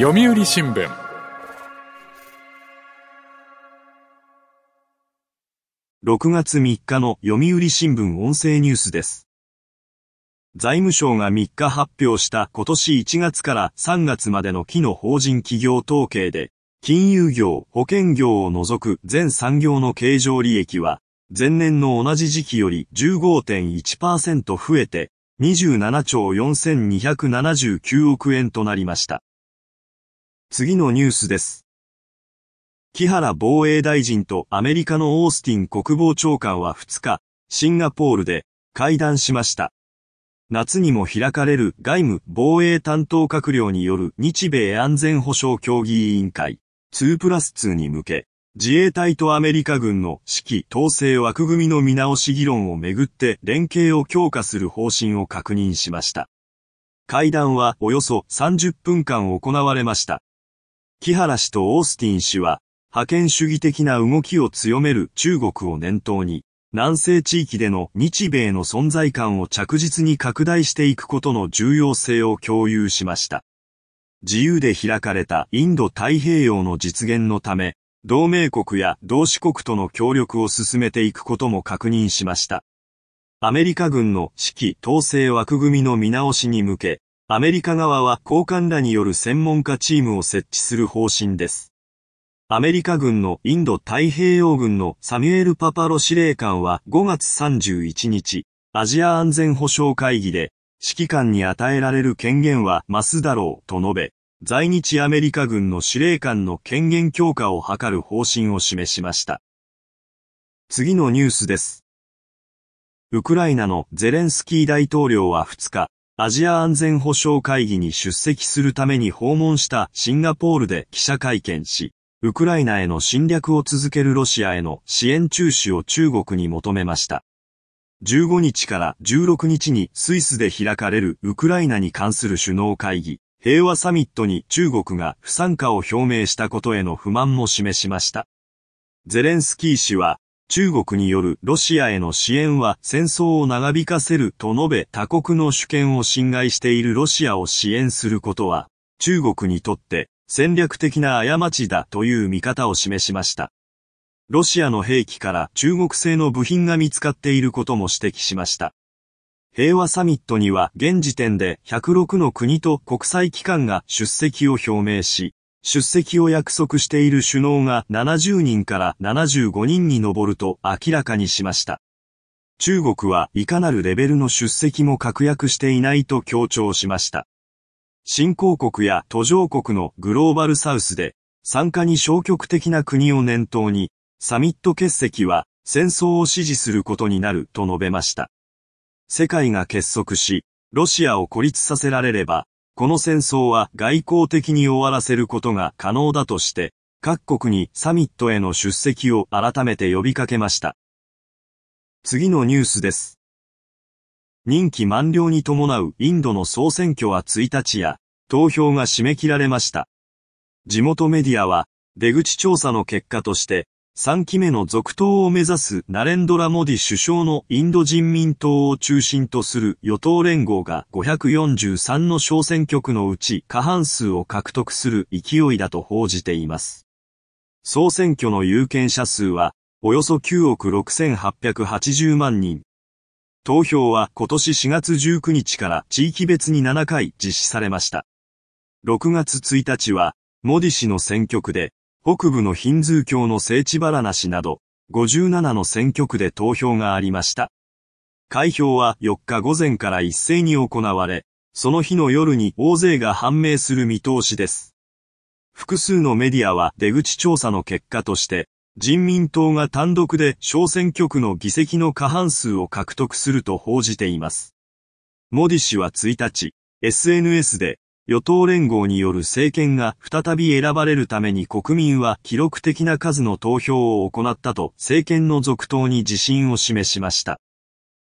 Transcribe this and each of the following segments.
読売新聞6月3日の読売新聞音声ニュースです。財務省が3日発表した今年1月から3月までの期の法人企業統計で、金融業、保険業を除く全産業の経常利益は、前年の同じ時期より15.1%増えて、27兆4279億円となりました。次のニュースです。木原防衛大臣とアメリカのオースティン国防長官は2日、シンガポールで会談しました。夏にも開かれる外務防衛担当閣僚による日米安全保障協議委員会2プラス2に向け、自衛隊とアメリカ軍の指揮統制枠組みの見直し議論をめぐって連携を強化する方針を確認しました。会談はおよそ30分間行われました。木原氏とオースティン氏は、覇権主義的な動きを強める中国を念頭に、南西地域での日米の存在感を着実に拡大していくことの重要性を共有しました。自由で開かれたインド太平洋の実現のため、同盟国や同志国との協力を進めていくことも確認しました。アメリカ軍の指揮統制枠組みの見直しに向け、アメリカ側は高官らによる専門家チームを設置する方針です。アメリカ軍のインド太平洋軍のサミュエル・パパロ司令官は5月31日、アジア安全保障会議で、指揮官に与えられる権限は増すだろうと述べ、在日アメリカ軍の司令官の権限強化を図る方針を示しました。次のニュースです。ウクライナのゼレンスキー大統領は2日、アジア安全保障会議に出席するために訪問したシンガポールで記者会見し、ウクライナへの侵略を続けるロシアへの支援中止を中国に求めました。15日から16日にスイスで開かれるウクライナに関する首脳会議、平和サミットに中国が不参加を表明したことへの不満も示しました。ゼレンスキー氏は、中国によるロシアへの支援は戦争を長引かせると述べ他国の主権を侵害しているロシアを支援することは、中国にとって戦略的な過ちだという見方を示しました。ロシアの兵器から中国製の部品が見つかっていることも指摘しました。平和サミットには現時点で106の国と国際機関が出席を表明し、出席を約束している首脳が70人から75人に上ると明らかにしました。中国はいかなるレベルの出席も確約していないと強調しました。新興国や途上国のグローバルサウスで参加に消極的な国を念頭に、サミット欠席は戦争を支持することになると述べました。世界が結束し、ロシアを孤立させられれば、この戦争は外交的に終わらせることが可能だとして、各国にサミットへの出席を改めて呼びかけました。次のニュースです。任期満了に伴うインドの総選挙は1日や、投票が締め切られました。地元メディアは、出口調査の結果として、3期目の続投を目指すナレンドラ・モディ首相のインド人民党を中心とする与党連合が543の小選挙区のうち過半数を獲得する勢いだと報じています。総選挙の有権者数はおよそ9億6880万人。投票は今年4月19日から地域別に7回実施されました。6月1日は、モディ氏の選挙区で、北部のヒンズー教の聖地バラナ市など、57の選挙区で投票がありました。開票は4日午前から一斉に行われ、その日の夜に大勢が判明する見通しです。複数のメディアは出口調査の結果として、人民党が単独で小選挙区の議席の過半数を獲得すると報じています。モディ氏は1日、SNS で、与党連合による政権が再び選ばれるために国民は記録的な数の投票を行ったと政権の続投に自信を示しました。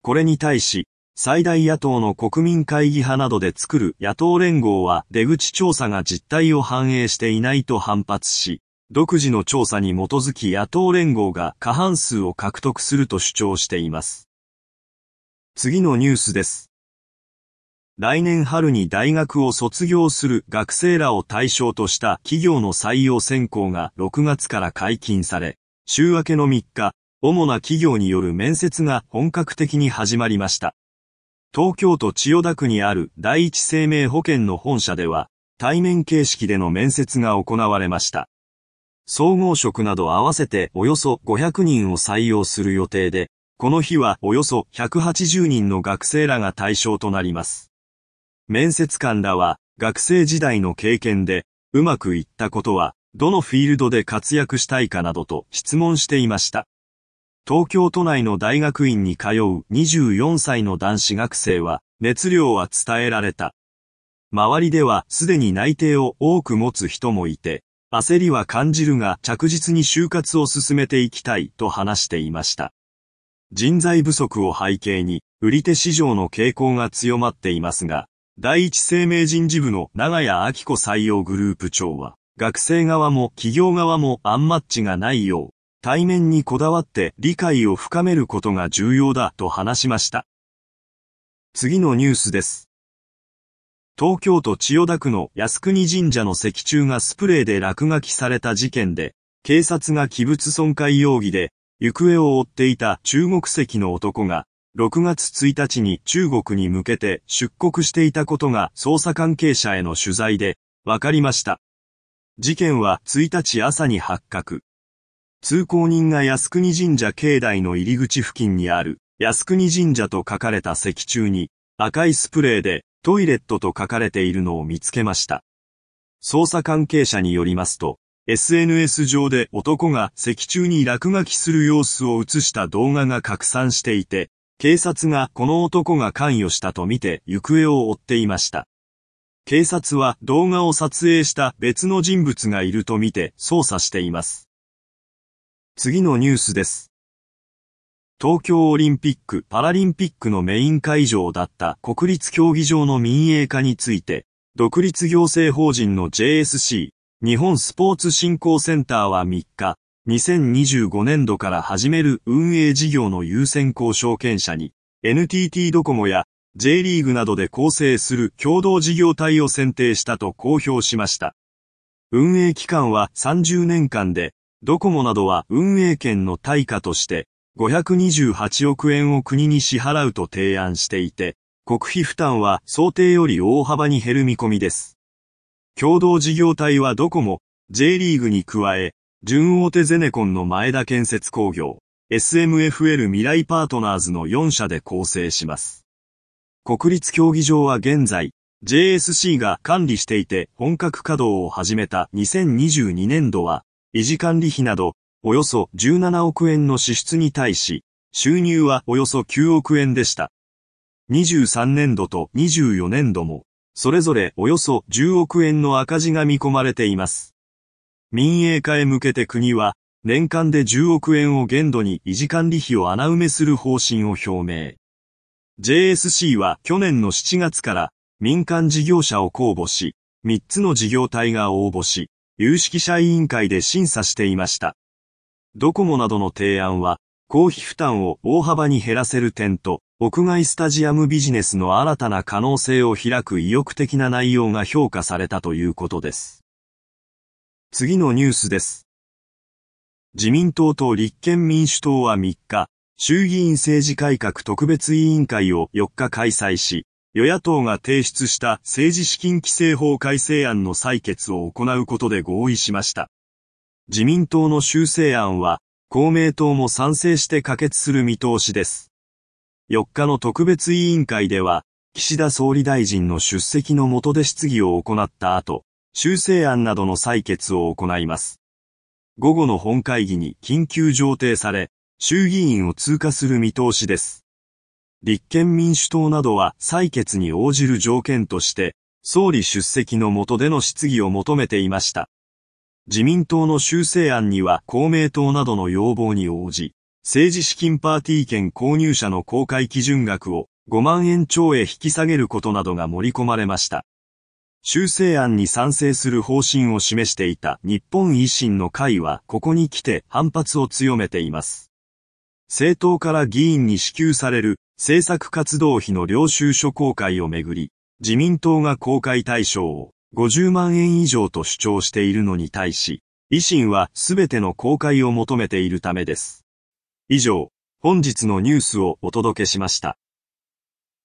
これに対し、最大野党の国民会議派などで作る野党連合は出口調査が実態を反映していないと反発し、独自の調査に基づき野党連合が過半数を獲得すると主張しています。次のニュースです。来年春に大学を卒業する学生らを対象とした企業の採用選考が6月から解禁され、週明けの3日、主な企業による面接が本格的に始まりました。東京都千代田区にある第一生命保険の本社では、対面形式での面接が行われました。総合職など合わせておよそ500人を採用する予定で、この日はおよそ180人の学生らが対象となります。面接官らは学生時代の経験でうまくいったことはどのフィールドで活躍したいかなどと質問していました。東京都内の大学院に通う24歳の男子学生は、熱量は伝えられた。周りではすでに内定を多く持つ人もいて、焦りは感じるが着実に就活を進めていきたいと話していました。人材不足を背景に、売り手市場の傾向が強まっていますが、第一生命人事部の長谷明子採用グループ長は、学生側も企業側もアンマッチがないよう、対面にこだわって理解を深めることが重要だと話しました。次のニュースです。東京都千代田区の靖国神社の石柱がスプレーで落書きされた事件で、警察が器物損壊容疑で、行方を追っていた中国籍の男が、6月1日に中国に向けて出国していたことが捜査関係者への取材で分かりました。事件は1日朝に発覚。通行人が靖国神社境内の入り口付近にある靖国神社と書かれた石柱に赤いスプレーでトイレットと書かれているのを見つけました。捜査関係者によりますと、SNS 上で男が石柱に落書きする様子を映した動画が拡散していて、警察がこの男が関与したとみて行方を追っていました。警察は動画を撮影した別の人物がいるとみて捜査しています。次のニュースです。東京オリンピック・パラリンピックのメイン会場だった国立競技場の民営化について、独立行政法人の JSC、日本スポーツ振興センターは3日、2025年度から始める運営事業の優先交渉権者に、NTT ドコモや J リーグなどで構成する共同事業体を選定したと公表しました。運営期間は30年間で、ドコモなどは運営権の対価として528億円を国に支払うと提案していて、国費負担は想定より大幅に減る見込みです。共同事業体はドコモ、J リーグに加え、準大手ゼネコンの前田建設工業、SMFL 未来パートナーズの4社で構成します。国立競技場は現在、JSC が管理していて本格稼働を始めた2022年度は、維持管理費など、およそ17億円の支出に対し、収入はおよそ9億円でした。23年度と24年度も、それぞれおよそ10億円の赤字が見込まれています。民営化へ向けて国は、年間で10億円を限度に維持管理費を穴埋めする方針を表明。JSC は去年の7月から民間事業者を公募し、3つの事業体が応募し、有識者委員会で審査していました。ドコモなどの提案は、公費負担を大幅に減らせる点と、屋外スタジアムビジネスの新たな可能性を開く意欲的な内容が評価されたということです。次のニュースです。自民党と立憲民主党は3日、衆議院政治改革特別委員会を4日開催し、与野党が提出した政治資金規正法改正案の採決を行うことで合意しました。自民党の修正案は、公明党も賛成して可決する見通しです。4日の特別委員会では、岸田総理大臣の出席の下で質疑を行った後、修正案などの採決を行います。午後の本会議に緊急上呈され、衆議院を通過する見通しです。立憲民主党などは採決に応じる条件として、総理出席の下での質疑を求めていました。自民党の修正案には公明党などの要望に応じ、政治資金パーティー券購入者の公開基準額を5万円超へ引き下げることなどが盛り込まれました。修正案に賛成する方針を示していた日本維新の会はここに来て反発を強めています。政党から議員に支給される政策活動費の領収書公開をめぐり、自民党が公開対象を50万円以上と主張しているのに対し、維新はすべての公開を求めているためです。以上、本日のニュースをお届けしました。